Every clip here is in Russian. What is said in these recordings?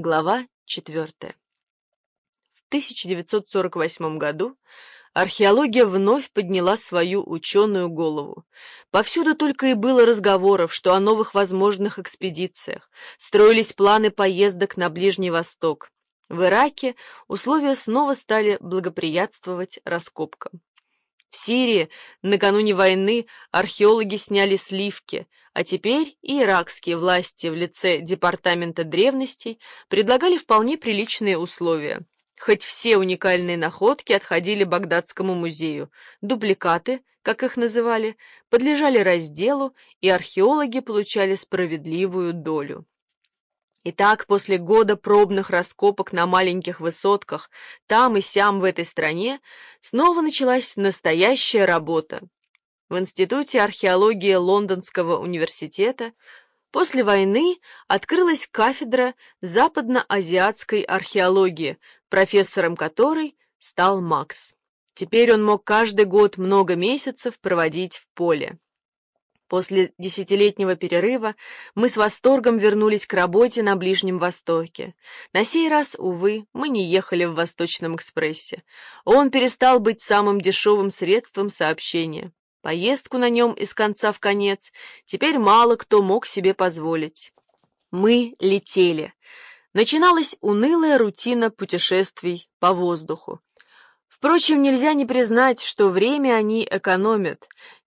Глава 4. В 1948 году археология вновь подняла свою ученую голову. Повсюду только и было разговоров, что о новых возможных экспедициях. Строились планы поездок на Ближний Восток. В Ираке условия снова стали благоприятствовать раскопкам. В Сирии накануне войны археологи сняли сливки – а теперь и иракские власти в лице Департамента древностей предлагали вполне приличные условия. Хоть все уникальные находки отходили Багдадскому музею, дубликаты, как их называли, подлежали разделу, и археологи получали справедливую долю. Итак, после года пробных раскопок на маленьких высотках, там и сям в этой стране, снова началась настоящая работа. В Институте археологии Лондонского университета после войны открылась кафедра западно-азиатской археологии, профессором которой стал Макс. Теперь он мог каждый год много месяцев проводить в поле. После десятилетнего перерыва мы с восторгом вернулись к работе на Ближнем Востоке. На сей раз, увы, мы не ехали в Восточном экспрессе. Он перестал быть самым дешевым средством сообщения. Поездку на нем из конца в конец теперь мало кто мог себе позволить. Мы летели. Начиналась унылая рутина путешествий по воздуху. Впрочем, нельзя не признать, что время они экономят.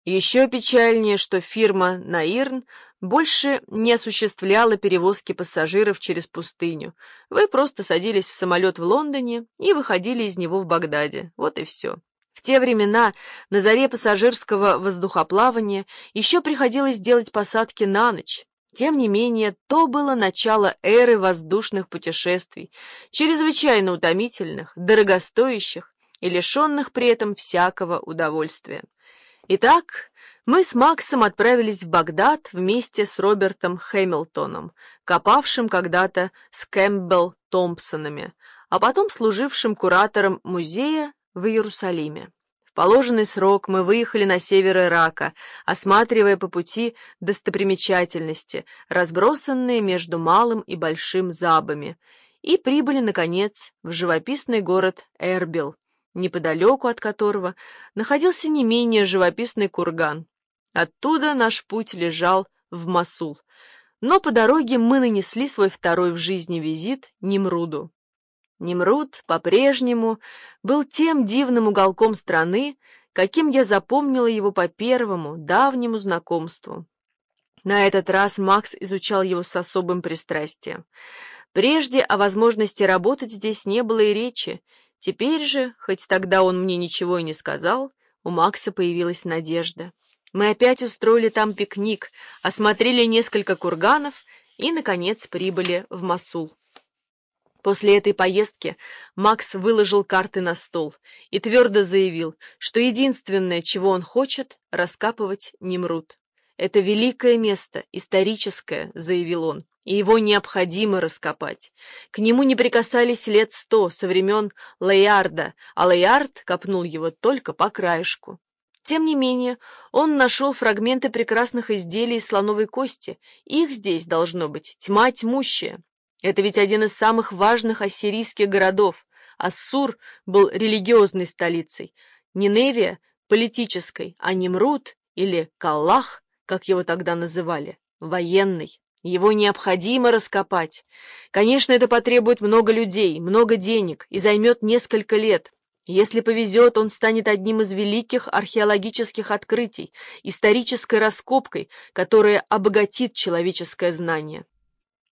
Еще печальнее, что фирма «Наирн» больше не осуществляла перевозки пассажиров через пустыню. Вы просто садились в самолет в Лондоне и выходили из него в Багдаде. Вот и все. В те времена, на заре пассажирского воздухоплавания, еще приходилось делать посадки на ночь. Тем не менее, то было начало эры воздушных путешествий, чрезвычайно утомительных, дорогостоящих и лишенных при этом всякого удовольствия. Итак, мы с Максом отправились в Багдад вместе с Робертом Хэмилтоном, копавшим когда-то с Кэмпбелл Томпсонами, а потом служившим куратором музея в Иерусалиме. В положенный срок мы выехали на север Ирака, осматривая по пути достопримечательности, разбросанные между малым и большим забами, и прибыли, наконец, в живописный город Эрбил, неподалеку от которого находился не менее живописный курган. Оттуда наш путь лежал в Масул, но по дороге мы нанесли свой второй в жизни визит Немруду. Немруд по-прежнему был тем дивным уголком страны, каким я запомнила его по первому, давнему знакомству. На этот раз Макс изучал его с особым пристрастием. Прежде о возможности работать здесь не было и речи. Теперь же, хоть тогда он мне ничего и не сказал, у Макса появилась надежда. Мы опять устроили там пикник, осмотрели несколько курганов и, наконец, прибыли в Масул. После этой поездки Макс выложил карты на стол и твердо заявил, что единственное, чего он хочет, раскапывать Немрут. «Это великое место, историческое», — заявил он, — «и его необходимо раскопать. К нему не прикасались лет сто со времен Лейарда, а Лейард копнул его только по краешку». Тем не менее, он нашел фрагменты прекрасных изделий из слоновой кости. Их здесь должно быть тьма тьмущая. Это ведь один из самых важных ассирийских городов. Ассур был религиозной столицей, Ниневия – политической, а Немрут или Каллах, как его тогда называли, военный. Его необходимо раскопать. Конечно, это потребует много людей, много денег и займет несколько лет. Если повезет, он станет одним из великих археологических открытий, исторической раскопкой, которая обогатит человеческое знание.